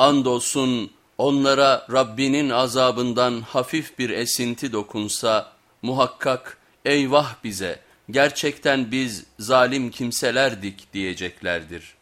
Andolsun onlara Rabbinin azabından hafif bir esinti dokunsa muhakkak eyvah bize gerçekten biz zalim kimselerdik diyeceklerdir.